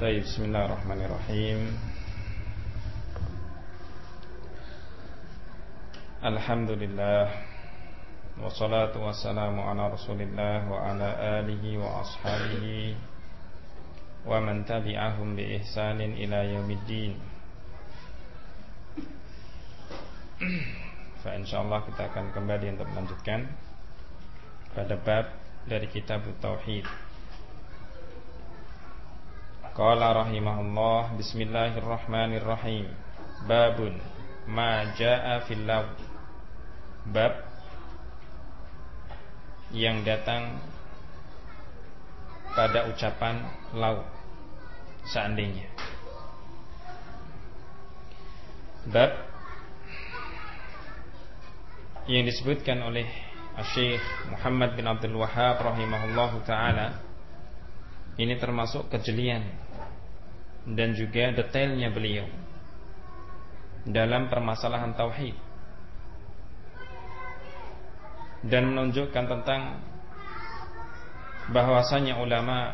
طيب بسم الله الرحمن الرحيم الحمد لله والصلاة والسلام على رسول الله وعلى آله وأصحابه ومن تبعهم بإحسان إلى يوم الدين Allah kita akan kembali untuk melanjutkan pada bab dari kitab Tauhid. Qala rahimahullah Bismillahirrahmanirrahim. Babun Ma ja'a fil Bab yang datang pada ucapan laut seandainya. Bab yang disebutkan oleh Syekh Muhammad bin Abdul Wahab rahimahullahu taala ini termasuk kejelian dan juga detailnya beliau dalam permasalahan tauhid dan menunjukkan tentang bahwasanya ulama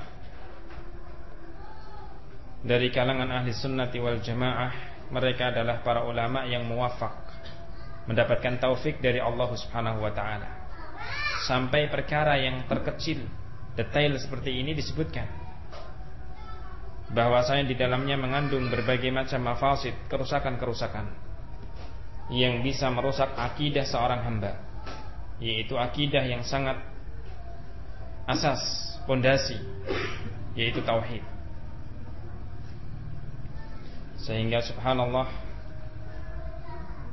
dari kalangan ahli sunnati wal jamaah mereka adalah para ulama yang muwafaq mendapatkan taufik dari Allah Subhanahu wa taala. Sampai perkara yang terkecil, detail seperti ini disebutkan. Bahwasanya di dalamnya mengandung berbagai macam mafasid, kerusakan-kerusakan yang bisa merusak akidah seorang hamba, yaitu akidah yang sangat asas, pondasi, yaitu tauhid. Sehingga subhanallah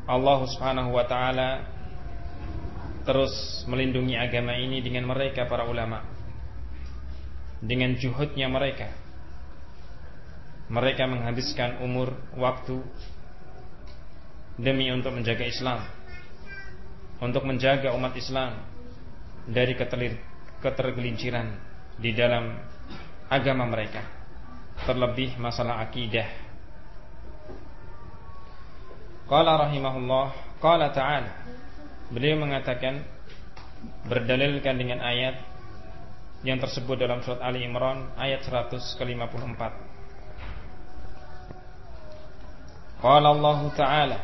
Allah Subhanahu wa taala terus melindungi agama ini dengan mereka para ulama. Dengan juhudnya mereka. Mereka menghabiskan umur, waktu demi untuk menjaga Islam. Untuk menjaga umat Islam dari ketergelinciran di dalam agama mereka. Terlebih masalah akidah Qala rahimahullah Qala ta'ala Beliau mengatakan Berdalilkan dengan ayat Yang tersebut dalam surat Ali Imran Ayat 100 Qala Allah ta'ala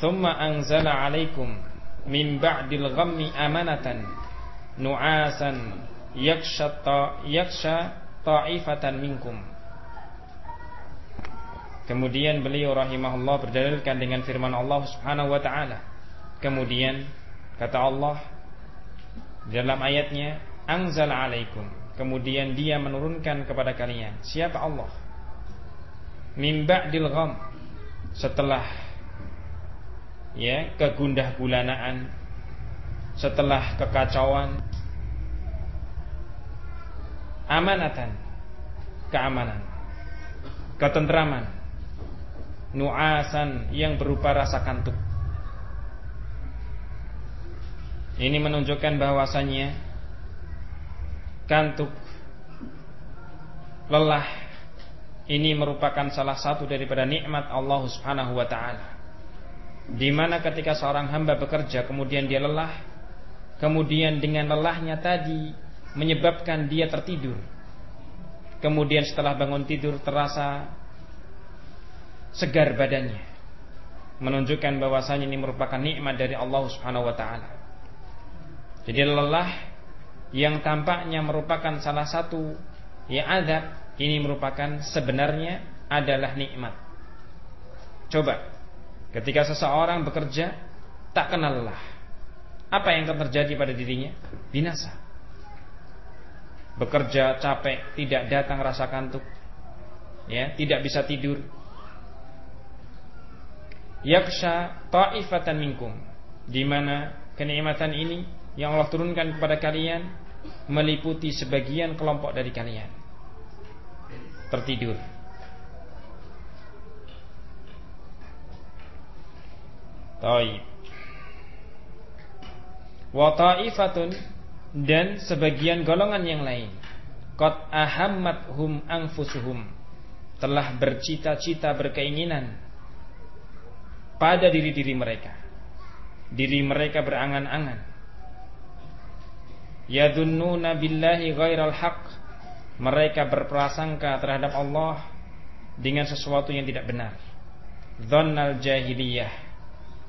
Thumma anzala alaikum Min ba'dil ghammi amanatan Nu'asan Yaksha ta'ifatan minkum Kemudian beliau rahimahullah berdalilkan dengan firman Allah Subhanahu wa taala. Kemudian kata Allah dalam ayatnya anzal alaikum. Kemudian dia menurunkan kepada kalian. Siapa Allah? Min ba'dil gham. Setelah ya kegundah gulanaan setelah kekacauan amanatan keamanan ketentraman nuasan yang berupa rasa kantuk. Ini menunjukkan bahwasannya kantuk lelah ini merupakan salah satu daripada nikmat Allah Subhanahu wa taala. Di mana ketika seorang hamba bekerja kemudian dia lelah, kemudian dengan lelahnya tadi menyebabkan dia tertidur. Kemudian setelah bangun tidur terasa segar badannya menunjukkan bahwasanya ini merupakan nikmat dari Allah Subhanahu wa taala. Jadi lelah yang tampaknya merupakan salah satu yang ada ini merupakan sebenarnya adalah nikmat. Coba ketika seseorang bekerja tak kenal lelah. Apa yang akan terjadi pada dirinya? Binasa. Bekerja capek, tidak datang rasa kantuk. Ya, tidak bisa tidur, yaksha ta'ifatan minkum di mana kenikmatan ini yang Allah turunkan kepada kalian meliputi sebagian kelompok dari kalian tertidur Taib Wa ta'ifatun dan sebagian golongan yang lain qad ahammathum anfusuhum telah bercita-cita berkeinginan pada diri-diri mereka. Diri mereka berangan-angan. Yadunnuna billahi ghairal haq. Mereka berprasangka terhadap Allah dengan sesuatu yang tidak benar. Dhannal jahiliyah.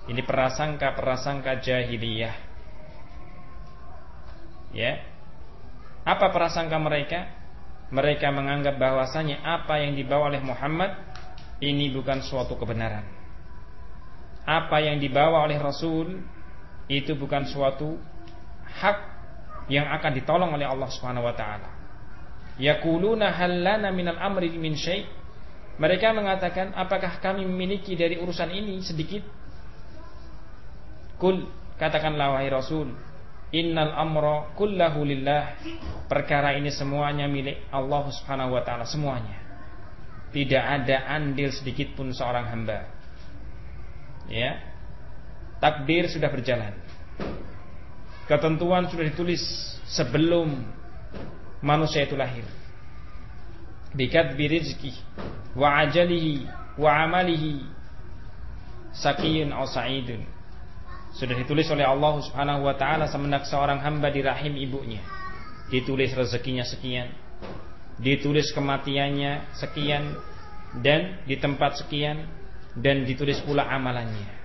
Ini prasangka-prasangka jahiliyah. Ya. Apa prasangka mereka? Mereka menganggap bahwasanya apa yang dibawa oleh Muhammad ini bukan suatu kebenaran. Apa yang dibawa oleh Rasul itu bukan suatu hak yang akan ditolong oleh Allah Subhanahu wa taala. Yaquluna hal lana minal amri min syai' Mereka mengatakan, apakah kami memiliki dari urusan ini sedikit? Kul, katakanlah wahai Rasul, innal amra kullahu lillah. Perkara ini semuanya milik Allah Subhanahu wa taala, semuanya. Tidak ada andil sedikit pun seorang hamba. Ya. Takdir sudah berjalan. Ketentuan sudah ditulis sebelum manusia itu lahir. Bikat birizki wa ajalihi wa amalihi sakiyun aw sa'idun. Sudah ditulis oleh Allah Subhanahu wa taala semenjak seorang hamba di rahim ibunya. Ditulis rezekinya sekian ditulis kematiannya sekian dan di tempat sekian dan ditulis pula amalannya.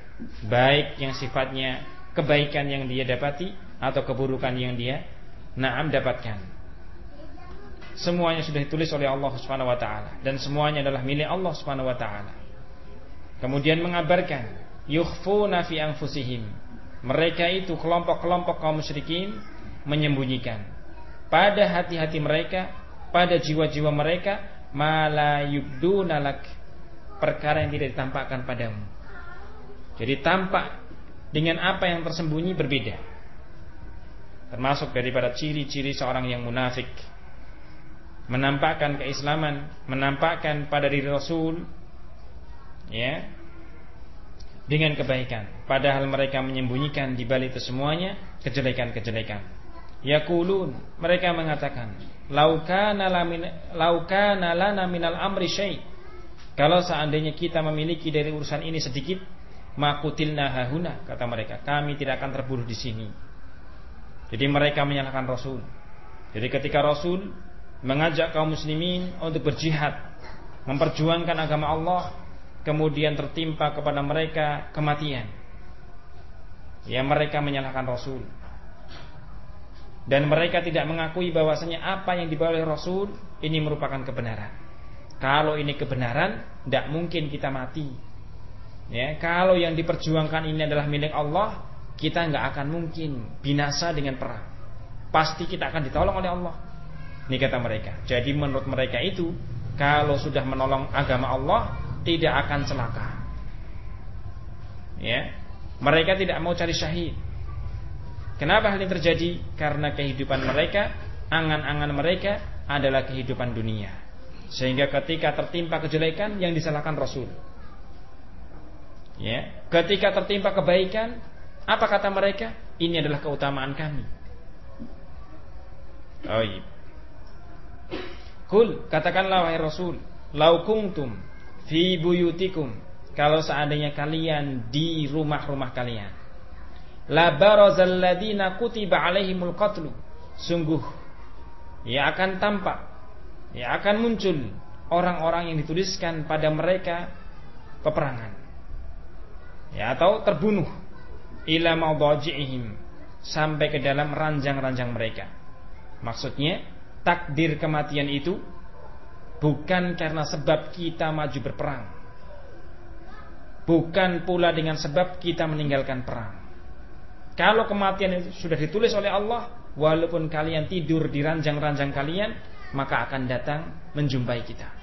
Baik yang sifatnya kebaikan yang dia dapati atau keburukan yang dia naam dapatkan semuanya sudah ditulis oleh Allah Subhanahu wa taala dan semuanya adalah milik Allah Subhanahu wa taala. Kemudian mengabarkan yukhfuna fi anfusihim. Mereka itu kelompok-kelompok kaum musyrikin menyembunyikan pada hati-hati mereka, pada jiwa-jiwa mereka mala yubduna perkara yang tidak ditampakkan padamu. Jadi tampak dengan apa yang tersembunyi berbeda. Termasuk daripada ciri-ciri seorang yang munafik menampakkan keislaman, menampakkan pada diri Rasul ya dengan kebaikan. Padahal mereka menyembunyikan di balik itu semuanya kejelekan-kejelekan. Yaqulun mereka mengatakan laukana laukana lana minal amri syai. Kalau seandainya kita memiliki dari urusan ini sedikit makutilna hahuna kata mereka kami tidak akan terbunuh di sini. Jadi mereka menyalahkan Rasul. Jadi ketika Rasul mengajak kaum muslimin untuk berjihad, memperjuangkan agama Allah, kemudian tertimpa kepada mereka kematian. Ya mereka menyalahkan Rasul. Dan mereka tidak mengakui bahwasanya apa yang dibawa oleh Rasul ini merupakan kebenaran. Kalau ini kebenaran, tidak mungkin kita mati. Ya, kalau yang diperjuangkan ini adalah milik Allah, kita nggak akan mungkin binasa dengan perang. Pasti kita akan ditolong oleh Allah. Ini kata mereka. Jadi menurut mereka itu kalau sudah menolong agama Allah tidak akan celaka. Ya. Mereka tidak mau cari syahid. Kenapa hal ini terjadi? Karena kehidupan mereka, angan-angan mereka adalah kehidupan dunia. Sehingga ketika tertimpa kejelekan yang disalahkan Rasul. Ya, ketika tertimpa kebaikan, apa kata mereka? Ini adalah keutamaan kami. Oh, iya. Kul katakanlah wahai Rasul, lau kuntum fi buyutikum kalau seandainya kalian di rumah-rumah kalian. La barazal ladina kutiba alaihimul qatlu. Sungguh ya akan tampak ya akan muncul orang-orang yang dituliskan pada mereka peperangan. Ya atau terbunuh ila mawdaji'ihim sampai ke dalam ranjang-ranjang mereka. Maksudnya takdir kematian itu bukan karena sebab kita maju berperang. Bukan pula dengan sebab kita meninggalkan perang. Kalau kematian itu sudah ditulis oleh Allah, walaupun kalian tidur di ranjang-ranjang kalian, maka akan datang menjumpai kita.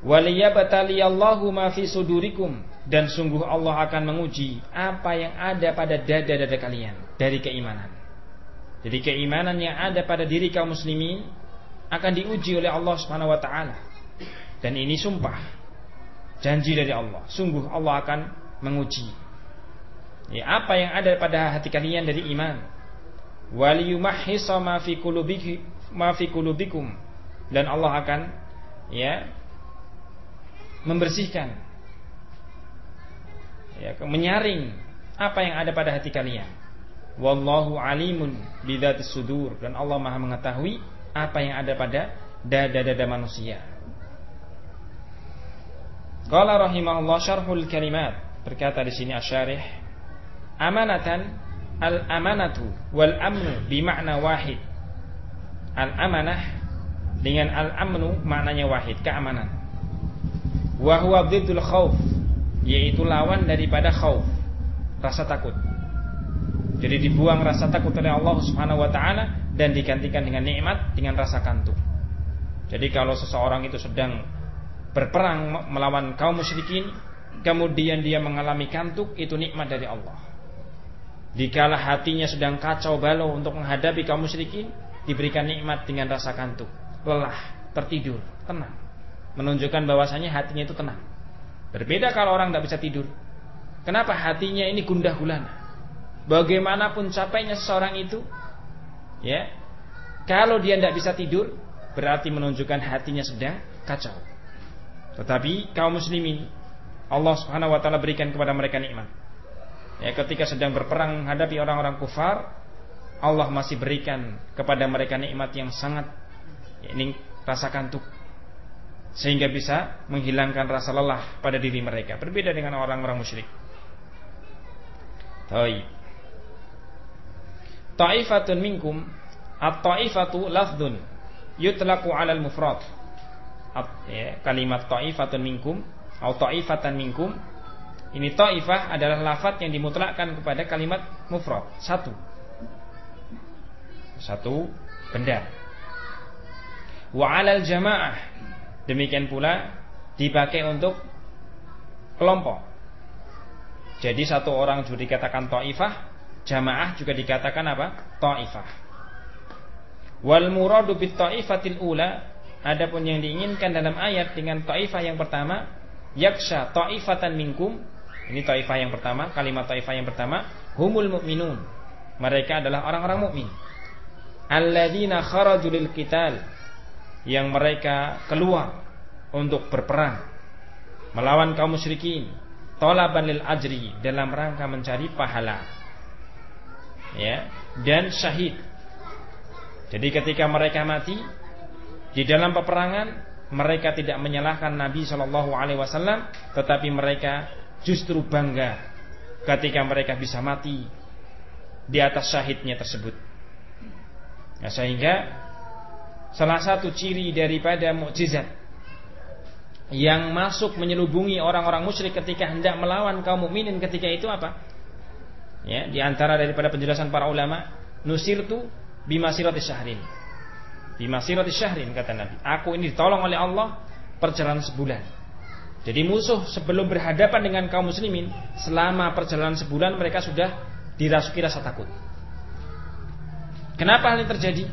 Waliyabataliyallahu ma fi sudurikum dan sungguh Allah akan menguji apa yang ada pada dada-dada kalian dari keimanan. Jadi keimanan yang ada pada diri kaum muslimin akan diuji oleh Allah Subhanahu wa taala. Dan ini sumpah janji dari Allah. Sungguh Allah akan menguji ya, apa yang ada pada hati kalian dari iman. Waliyumahhisa ma fi qulubikum dan Allah akan ya membersihkan ya, menyaring apa yang ada pada hati kalian. Wallahu alimun bidzatis sudur dan Allah Maha mengetahui apa yang ada pada dada-dada manusia. Qala rahimahullah syarhul kalimat berkata di sini asyarih amanatan al amanatu wal amnu bimakna wahid. Al amanah dengan al amnu maknanya wahid keamanan. Wa khauf yaitu lawan daripada khauf rasa takut. Jadi dibuang rasa takut oleh Allah Subhanahu wa taala dan digantikan dengan nikmat dengan rasa kantuk. Jadi kalau seseorang itu sedang berperang melawan kaum musyrikin, kemudian dia mengalami kantuk, itu nikmat dari Allah. Dikala hatinya sedang kacau balau untuk menghadapi kaum musyrikin, diberikan nikmat dengan rasa kantuk, lelah, tertidur, tenang. Menunjukkan bahwasanya hatinya itu tenang. Berbeda kalau orang tidak bisa tidur. Kenapa hatinya ini gundah gulana? Bagaimanapun capeknya seseorang itu, ya, kalau dia tidak bisa tidur, berarti menunjukkan hatinya sedang kacau. Tetapi kaum muslimin, Allah Subhanahu wa taala berikan kepada mereka nikmat. Ya, ketika sedang berperang menghadapi orang-orang kufar, Allah masih berikan kepada mereka nikmat yang sangat ya, ini rasa kantuk sehingga bisa menghilangkan rasa lelah pada diri mereka. Berbeda dengan orang-orang musyrik. Taib. Ta'ifatun minkum At-ta'ifatu lafdun Yutlaqu alal mufrad ya, Kalimat ta'ifatun minkum Atau ta'ifatan minkum Ini ta'ifah adalah lafad yang dimutlakkan kepada kalimat mufrad Satu Satu benda Wa alal jamaah Demikian pula Dipakai untuk Kelompok Jadi satu orang juga dikatakan ta'ifah Jamaah juga dikatakan apa? Ta'ifah. Wal muradu bit ta'ifatil ula adapun yang diinginkan dalam ayat dengan ta'ifah yang pertama yaksha ta'ifatan minkum ini ta'ifah yang pertama kalimat ta'ifah yang pertama humul mu'minun mereka adalah orang-orang mukmin alladzina kharaju lil qital yang mereka keluar untuk berperang melawan kaum musyrikin talaban lil ajri dalam rangka mencari pahala ya dan syahid. Jadi ketika mereka mati di dalam peperangan mereka tidak menyalahkan Nabi Shallallahu Alaihi Wasallam, tetapi mereka justru bangga ketika mereka bisa mati di atas syahidnya tersebut. Nah, sehingga salah satu ciri daripada mukjizat yang masuk menyelubungi orang-orang musyrik ketika hendak melawan kaum mukminin ketika itu apa? Ya, di antara daripada penjelasan para ulama, nusirtu bimasirati syahrin. Bimasirati syahrin kata Nabi. Aku ini ditolong oleh Allah perjalanan sebulan. Jadi musuh sebelum berhadapan dengan kaum muslimin selama perjalanan sebulan mereka sudah dirasuki rasa takut. Kenapa hal ini terjadi?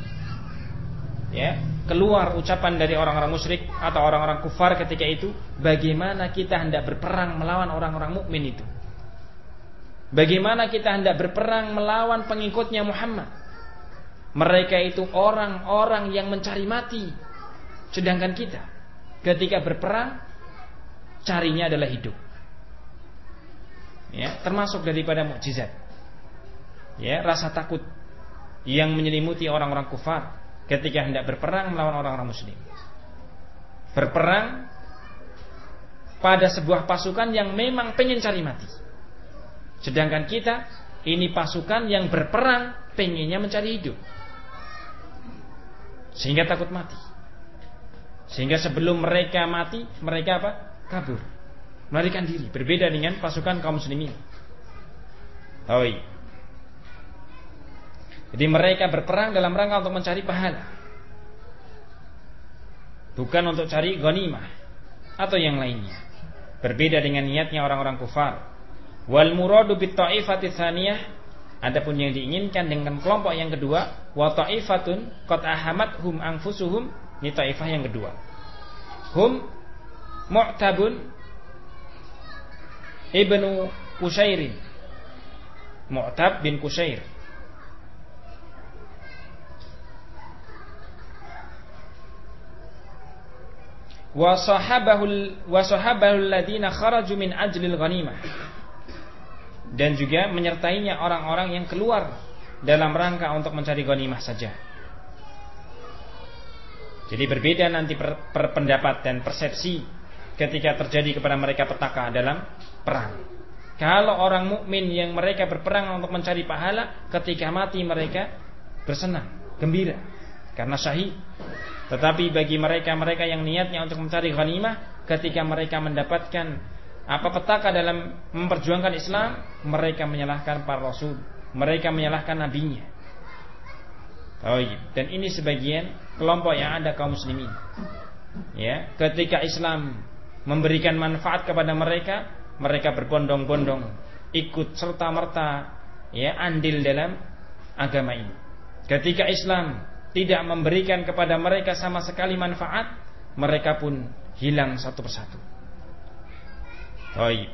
Ya, keluar ucapan dari orang-orang musyrik atau orang-orang kufar ketika itu, bagaimana kita hendak berperang melawan orang-orang mukmin itu? Bagaimana kita hendak berperang melawan pengikutnya Muhammad? Mereka itu orang-orang yang mencari mati. Sedangkan kita ketika berperang carinya adalah hidup. Ya, termasuk daripada mukjizat. Ya, rasa takut yang menyelimuti orang-orang kufar ketika hendak berperang melawan orang-orang muslim. Berperang pada sebuah pasukan yang memang pengen cari mati. Sedangkan kita ini pasukan yang berperang pengennya mencari hidup. Sehingga takut mati. Sehingga sebelum mereka mati, mereka apa? Kabur. Melarikan diri. Berbeda dengan pasukan kaum muslimin. Oi. Jadi mereka berperang dalam rangka untuk mencari pahala. Bukan untuk cari ghanimah atau yang lainnya. Berbeda dengan niatnya orang-orang kufar Wal muradu bit ta'ifati tsaniyah adapun yang diinginkan dengan kelompok yang kedua wa ta'ifatun qad ahamat hum anfusuhum ini ta'ifah yang kedua. Hum Mu'tabun Ibnu Kusairin Mu'tab bin Kusair dan juga menyertainya orang-orang yang keluar dalam rangka untuk mencari ghanimah saja. Jadi berbeda nanti per, per dan persepsi ketika terjadi kepada mereka petaka dalam perang. Kalau orang mukmin yang mereka berperang untuk mencari pahala, ketika mati mereka bersenang, gembira karena syahid. Tetapi bagi mereka-mereka yang niatnya untuk mencari ghanimah, ketika mereka mendapatkan apa petaka dalam memperjuangkan Islam, mereka menyalahkan para rasul, mereka menyalahkan nabinya. Oh iya. Dan ini sebagian kelompok yang ada kaum muslimin. Ya, ketika Islam memberikan manfaat kepada mereka, mereka berbondong-bondong ikut serta merta ya andil dalam agama ini. Ketika Islam tidak memberikan kepada mereka sama sekali manfaat, mereka pun hilang satu persatu. Baik.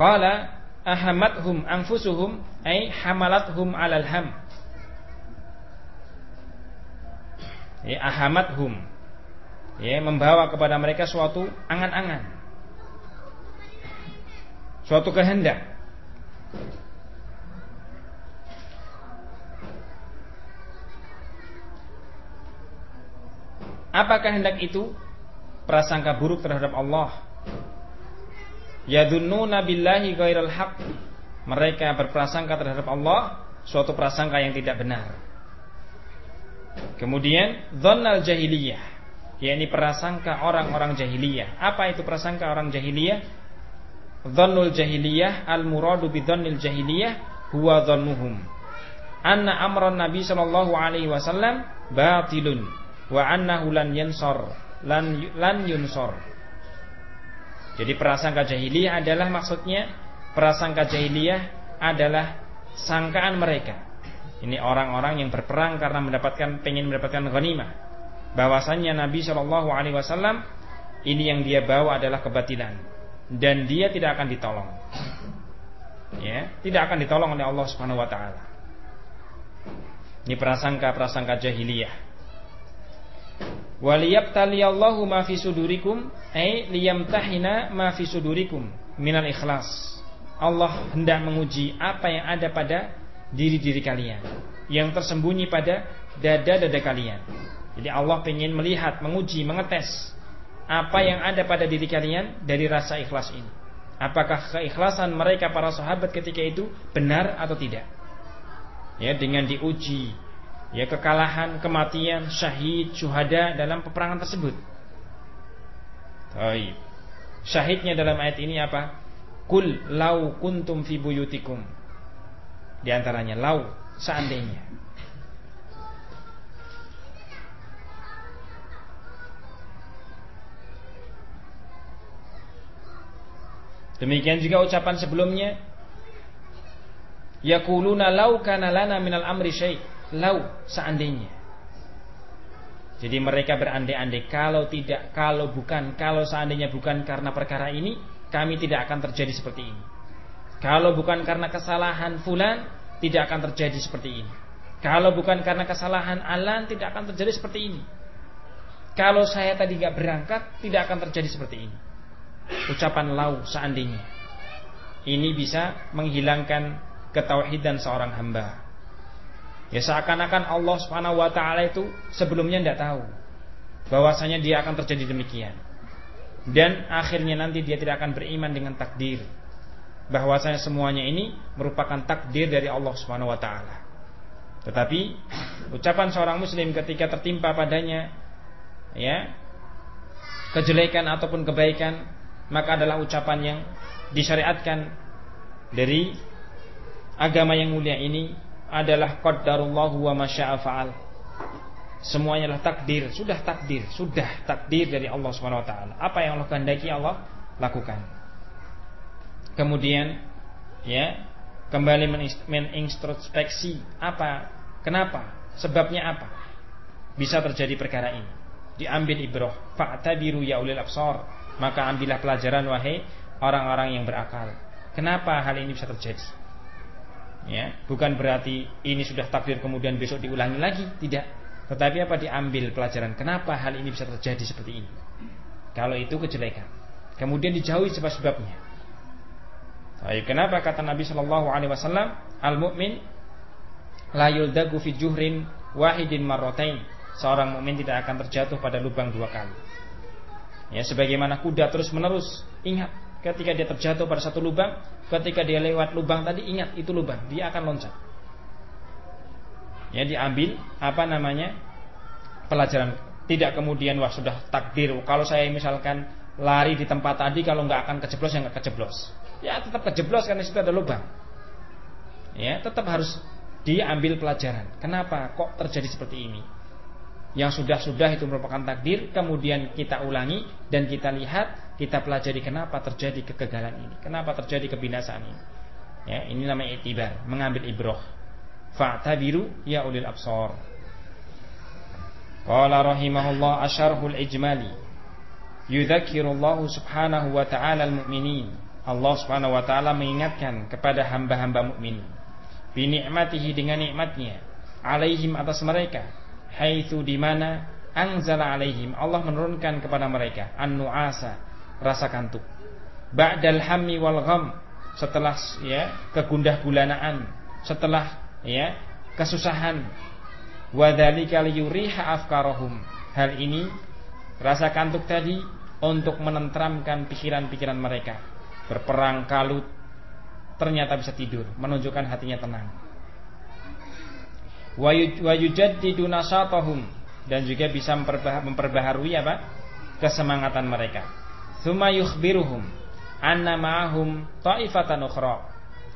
Qala ahamathum anfusuhum ay hamalathum 'alal ham. Ya ahamathum. Ya membawa kepada mereka suatu angan-angan. Suatu kehendak. Apakah hendak itu? Prasangka buruk terhadap Allah Yadunnuna billahi ghairal haq. Mereka berprasangka terhadap Allah suatu prasangka yang tidak benar. Kemudian dhannal jahiliyah, yakni prasangka orang-orang jahiliyah. Apa itu prasangka orang jahiliyah? Dhannul jahiliyah al-muradu bi dhannil jahiliyah huwa dhannuhum anna amran nabi sallallahu alaihi wasallam batilun wa annahu lan yansor lan lan yunsor jadi prasangka jahiliyah adalah maksudnya prasangka jahiliyah adalah sangkaan mereka. Ini orang-orang yang berperang karena mendapatkan pengen mendapatkan ghanimah. Bahwasannya Nabi Shallallahu alaihi wasallam ini yang dia bawa adalah kebatilan dan dia tidak akan ditolong. Ya, tidak akan ditolong oleh Allah Subhanahu wa taala. Ini prasangka-prasangka jahiliyah waliyabtaliyallahu ma fi sudurikum ay liyamtahina ma fi sudurikum minal ikhlas. Allah hendak menguji apa yang ada pada diri-diri kalian yang tersembunyi pada dada-dada kalian. Jadi Allah ingin melihat, menguji, mengetes apa yang ada pada diri kalian dari rasa ikhlas ini. Apakah keikhlasan mereka para sahabat ketika itu benar atau tidak? Ya, dengan diuji ya kekalahan, kematian, syahid, syuhada dalam peperangan tersebut. Baik. Syahidnya dalam ayat ini apa? Kul lau kuntum fi buyutikum. Di antaranya lau seandainya. Demikian juga ucapan sebelumnya Yaquluna lau kana lana minal amri syai' lau seandainya. Jadi mereka berandai-andai kalau tidak, kalau bukan, kalau seandainya bukan karena perkara ini, kami tidak akan terjadi seperti ini. Kalau bukan karena kesalahan fulan, tidak akan terjadi seperti ini. Kalau bukan karena kesalahan alan, tidak akan terjadi seperti ini. Kalau saya tadi gak berangkat, tidak akan terjadi seperti ini. Ucapan lau seandainya. Ini bisa menghilangkan ketauhidan seorang hamba. Ya seakan-akan Allah Subhanahu wa taala itu sebelumnya tidak tahu bahwasanya dia akan terjadi demikian. Dan akhirnya nanti dia tidak akan beriman dengan takdir. Bahwasanya semuanya ini merupakan takdir dari Allah Subhanahu wa taala. Tetapi ucapan seorang muslim ketika tertimpa padanya ya kejelekan ataupun kebaikan maka adalah ucapan yang disyariatkan dari agama yang mulia ini adalah qaddarullah wa masya'a fa'al. Semuanya adalah takdir, sudah takdir, sudah takdir dari Allah Subhanahu wa taala. Apa yang Allah kehendaki Allah lakukan. Kemudian ya, kembali menintrospeksi apa, kenapa, sebabnya apa bisa terjadi perkara ini. Diambil ibroh, fa'tabiru ya ulil absar, maka ambillah pelajaran wahai orang-orang yang berakal. Kenapa hal ini bisa terjadi? Ya bukan berarti ini sudah takdir kemudian besok diulangi lagi tidak. Tetapi apa? Diambil pelajaran kenapa hal ini bisa terjadi seperti ini. Kalau itu kejelekan. Kemudian dijauhi sebab-sebabnya. Baik, kenapa kata Nabi Shallallahu Alaihi Wasallam al mukmin la yuldagu fi juhrin wahidin marrotain. Seorang mukmin tidak akan terjatuh pada lubang dua kali. Ya, sebagaimana kuda terus menerus ingat ketika dia terjatuh pada satu lubang, ketika dia lewat lubang tadi ingat itu lubang, dia akan loncat. Ya diambil apa namanya pelajaran. Tidak kemudian wah sudah takdir. Kalau saya misalkan lari di tempat tadi kalau nggak akan kejeblos ya nggak kejeblos. Ya tetap kejeblos karena situ ada lubang. Ya tetap harus diambil pelajaran. Kenapa kok terjadi seperti ini? Yang sudah-sudah itu merupakan takdir kemudian kita ulangi dan kita lihat kita pelajari kenapa terjadi kegagalan ini kenapa terjadi kebinasaan ini. Ya ini namanya itibar mengambil ibroh. Fa'tabiru ya ulil absar. Qala rahimahullah asyarhul ijmali. Yudzakkirullahu subhanahu wa ta'ala al-mu'minin. Allah subhanahu wa ta'ala mengingatkan kepada hamba-hamba mukmin bi ni'matihi dengan nikmatnya. Alaihim atas mereka. Haitsu di mana anzala alaihim. Allah menurunkan kepada mereka. An-nu'asa rasa kantuk. Ba'dal hammi wal gham. Setelah ya kegundah gulanaan. Setelah ya kesusahan. Wadzalika liyuriha afkarahum hal ini rasa kantuk tadi untuk menentramkan pikiran-pikiran mereka. Berperang kalut ternyata bisa tidur. Menunjukkan hatinya tenang. Wa yujaddidu nasatahum. Dan juga bisa memperbaharui apa? Kesemangatan mereka thumma yukhbiruhum anna ma'ahum ta'ifatan ukhra.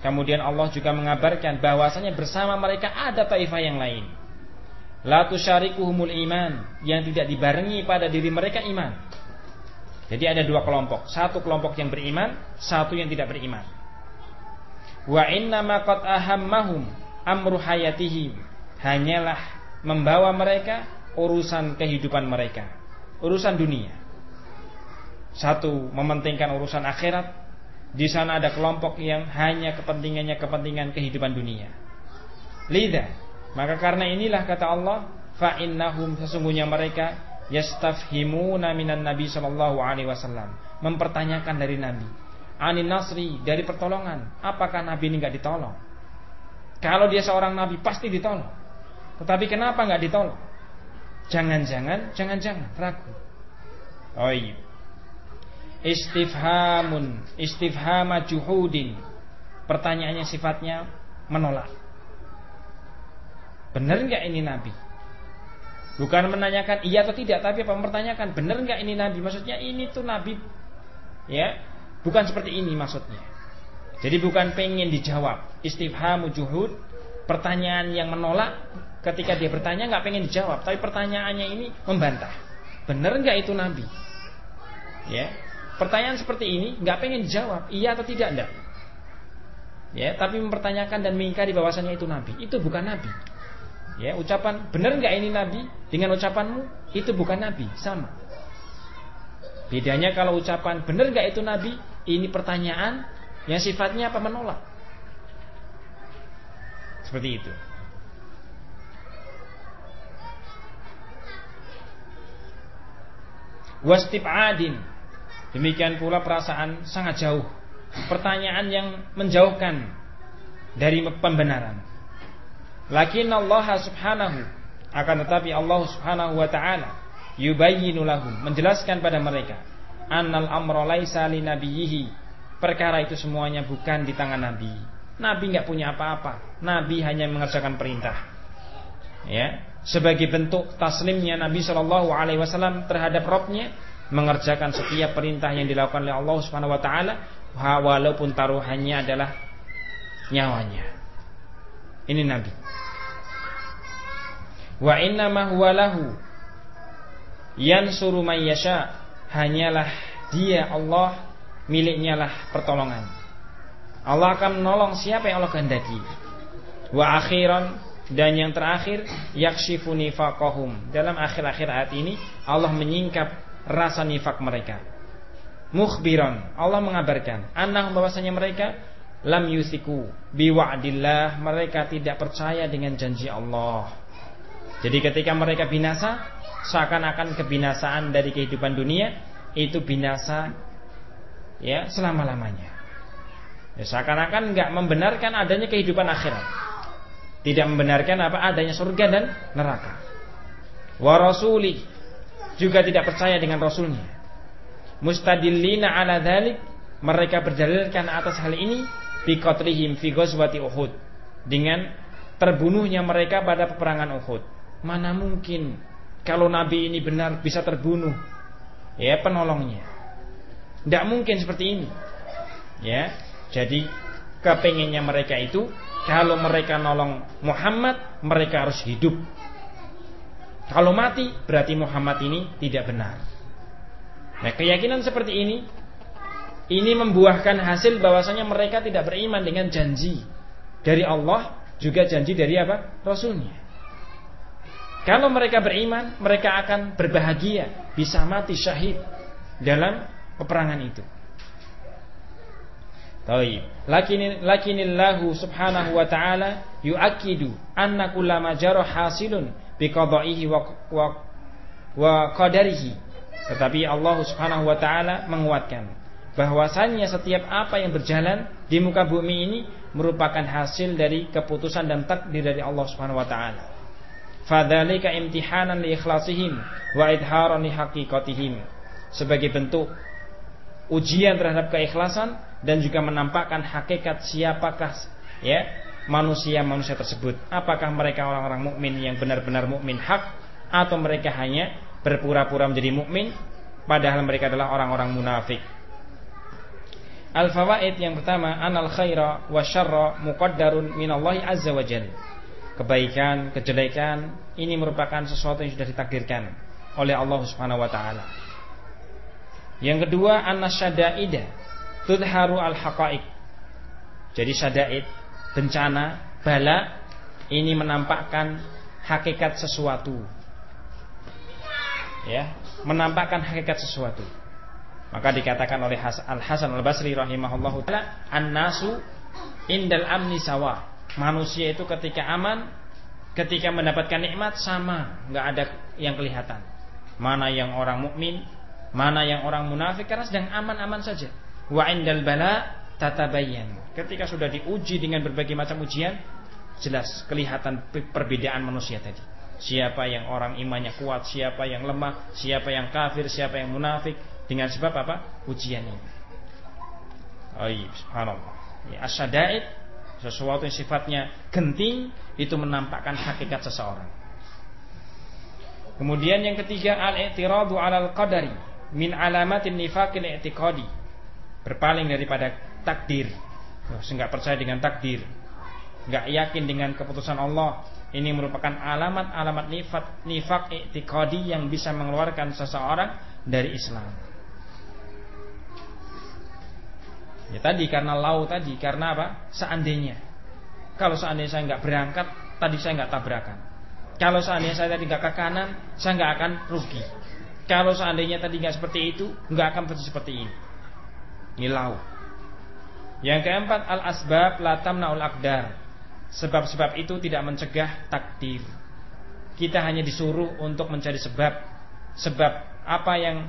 Kemudian Allah juga mengabarkan bahwasanya bersama mereka ada taifah yang lain. La tusyarikuhumul iman yang tidak dibarengi pada diri mereka iman. Jadi ada dua kelompok. Satu kelompok yang beriman satu yang tidak beriman. Wa inna ma qad ahammahum amru hayatihim hanyalah membawa mereka urusan kehidupan mereka, urusan dunia. Satu, mementingkan urusan akhirat. Di sana ada kelompok yang hanya kepentingannya kepentingan kehidupan dunia. Lida, maka karena inilah kata Allah, fa innahum sesungguhnya mereka yastafhimuna minan nabi sallallahu alaihi wasallam, mempertanyakan dari nabi, anin nasri dari pertolongan, apakah nabi ini enggak ditolong? Kalau dia seorang nabi pasti ditolong. Tetapi kenapa nggak ditolong? Jangan-jangan, jangan-jangan ragu. Oh iya. Istifhamun, istifhama juhudin. Pertanyaannya sifatnya menolak. Benar nggak ini Nabi? Bukan menanyakan iya atau tidak, tapi apa mempertanyakan benar nggak ini Nabi? Maksudnya ini tuh Nabi, ya, bukan seperti ini maksudnya. Jadi bukan pengen dijawab. Istifhamu juhud, pertanyaan yang menolak, ketika dia bertanya nggak pengen dijawab, tapi pertanyaannya ini membantah. Benar nggak itu Nabi? Ya, pertanyaan seperti ini nggak pengen dijawab, iya atau tidak enggak. Ya, tapi mempertanyakan dan mengingkari bahwasanya itu Nabi. Itu bukan Nabi. Ya, ucapan benar nggak ini Nabi dengan ucapanmu itu bukan Nabi, sama. Bedanya kalau ucapan benar nggak itu Nabi, ini pertanyaan yang sifatnya apa menolak. Seperti itu. adin Demikian pula perasaan sangat jauh. Pertanyaan yang menjauhkan dari pembenaran. Lakin Allah Subhanahu akan tetapi Allah Subhanahu wa taala yubayyinu lahum menjelaskan pada mereka annal amra laisa li nabiyhi perkara itu semuanya bukan di tangan nabi. Nabi nggak punya apa-apa. Nabi hanya mengerjakan perintah. Ya, sebagai bentuk taslimnya Nabi Shallallahu Alaihi Wasallam terhadap Robnya mengerjakan setiap perintah yang dilakukan oleh Allah Subhanahu Wa Taala walaupun taruhannya adalah nyawanya. Ini Nabi. Wa inna ma huwa lahu yansuru may yasha hanyalah dia Allah miliknya lah pertolongan. Allah akan menolong siapa yang Allah kehendaki. Wa akhiran dan yang terakhir yakshifu nifaqahum. Dalam akhir-akhir ayat ini Allah menyingkap rasa nifak mereka. Mukhbiran, Allah mengabarkan annahum bahwasanya mereka lam yusiku biwa'dillah, mereka tidak percaya dengan janji Allah. Jadi ketika mereka binasa, seakan-akan kebinasaan dari kehidupan dunia itu binasa ya selama-lamanya. Ya, seakan-akan nggak membenarkan adanya kehidupan akhirat tidak membenarkan apa adanya surga dan neraka. wa rasuli juga tidak percaya dengan rasulnya. Mustadillina ala dhalik mereka berdalilkan atas hal ini bi qatlihim fi ghazwati Uhud. Dengan terbunuhnya mereka pada peperangan Uhud. Mana mungkin kalau nabi ini benar bisa terbunuh? Ya penolongnya. Tidak mungkin seperti ini. Ya jadi kepengennya mereka itu kalau mereka nolong Muhammad mereka harus hidup kalau mati berarti Muhammad ini tidak benar. Nah keyakinan seperti ini ini membuahkan hasil bahwasanya mereka tidak beriman dengan janji dari Allah juga janji dari apa? Rasulnya. Kalau mereka beriman mereka akan berbahagia bisa mati syahid dalam peperangan itu. Taib. Lakin lakinillahu subhanahu wa ta'ala yu'akkidu anna kullama jarah hasilun biqada'ihi wa, wa, wa qadarihi. Tetapi Allah subhanahu wa ta'ala menguatkan bahwasannya setiap apa yang berjalan di muka bumi ini merupakan hasil dari keputusan dan takdir dari Allah subhanahu wa ta'ala. Fadzalika imtihanan li ikhlasihim wa idharan li haqiqatihim. Sebagai bentuk ujian terhadap keikhlasan dan juga menampakkan hakikat siapakah ya manusia-manusia tersebut. Apakah mereka orang-orang mukmin yang benar-benar mukmin hak atau mereka hanya berpura-pura menjadi mukmin padahal mereka adalah orang-orang munafik. Al-fawaid yang pertama, anal khaira wa syarra muqaddarun minallahi azza wa jalla. Kebaikan, kejelekan ini merupakan sesuatu yang sudah ditakdirkan oleh Allah Subhanahu wa taala. Yang kedua, anasyadaida tudharu al haqaiq. Jadi syadaid, bencana, bala ini menampakkan hakikat sesuatu. Ya, menampakkan hakikat sesuatu. Maka dikatakan oleh Al Hasan Al Basri rahimahullahu taala, an-nasu indal amni sawa. Manusia itu ketika aman, ketika mendapatkan nikmat sama, nggak ada yang kelihatan. Mana yang orang mukmin, mana yang orang munafik karena sedang aman-aman saja wa indal bala tatabayyan. Ketika sudah diuji dengan berbagai macam ujian, jelas kelihatan perbedaan manusia tadi. Siapa yang orang imannya kuat, siapa yang lemah, siapa yang kafir, siapa yang munafik dengan sebab apa? Ujian ini. Aib, subhanallah. Ya, asyadaid sesuatu yang sifatnya genting itu menampakkan hakikat seseorang. Kemudian yang ketiga al-i'tiradu 'alal qadari min alamatin nifaqil i'tiqadi berpaling daripada takdir. Nggak percaya dengan takdir. Nggak yakin dengan keputusan Allah. Ini merupakan alamat-alamat nifak nifak i'tiqadi yang bisa mengeluarkan seseorang dari Islam. Ya tadi karena lau tadi karena apa? Seandainya. Kalau seandainya saya nggak berangkat tadi saya nggak tabrakan. Kalau seandainya saya tadi nggak ke kanan saya nggak akan rugi. Kalau seandainya tadi nggak seperti itu nggak akan seperti ini. Nilau. Yang keempat al-asbab la tamnaul aqdar. Sebab-sebab itu tidak mencegah takdir. Kita hanya disuruh untuk mencari sebab. Sebab apa yang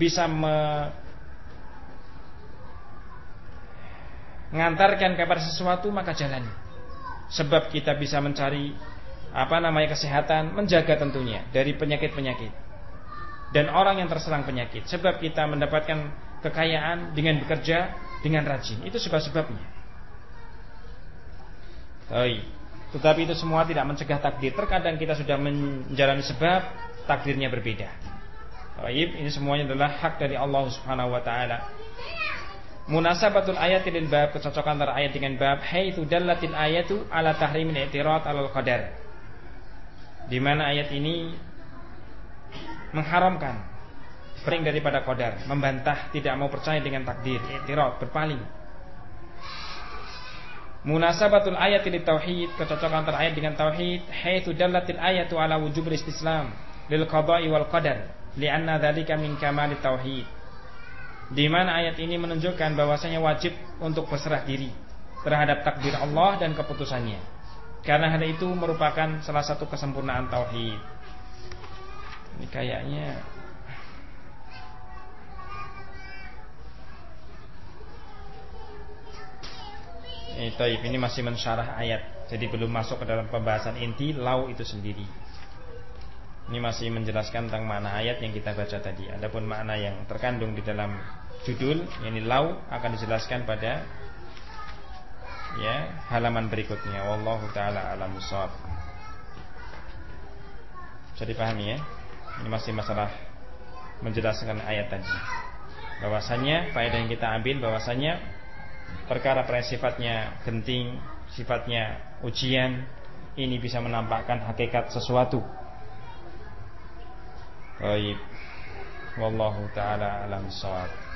bisa mengantarkan kepada sesuatu maka jalani. Sebab kita bisa mencari apa namanya kesehatan, menjaga tentunya dari penyakit-penyakit. Dan orang yang terserang penyakit, sebab kita mendapatkan kekayaan dengan bekerja dengan rajin. Itu sebab-sebabnya. Tetapi itu semua tidak mencegah takdir. Terkadang kita sudah menjalani sebab, takdirnya berbeda. Baik, ini semuanya adalah hak dari Allah Subhanahu wa taala. Munasabatul ayat lil bab kecocokan antara ayat dengan bab haitsu dallatil ayatu ala tahrimin i'tirad alal qadar. Di mana ayat ini mengharamkan Bering daripada kodar Membantah tidak mau percaya dengan takdir Iktirad, berpaling. Munasabatul ayat di tauhid Kecocokan antara dengan tauhid Haithu dallatil ayatu ala wujub istislam Lil qadai wal qadar Lianna dhalika min kamali tauhid. Di mana ayat ini menunjukkan bahwasanya wajib untuk berserah diri Terhadap takdir Allah dan keputusannya. Karena hal itu merupakan salah satu kesempurnaan tauhid. Ini kayaknya Taib ini masih mensyarah ayat, jadi belum masuk ke dalam pembahasan inti lau itu sendiri. Ini masih menjelaskan tentang makna ayat yang kita baca tadi. Adapun makna yang terkandung di dalam judul ini lau akan dijelaskan pada ya halaman berikutnya. Wallahu taala alam shawab. Bisa dipahami ya? Ini masih masalah menjelaskan ayat tadi. Bahwasanya faedah yang kita ambil bahwasanya perkara perkara sifatnya genting, sifatnya ujian ini bisa menampakkan hakikat sesuatu Baik. Wallahu taala alam shawab.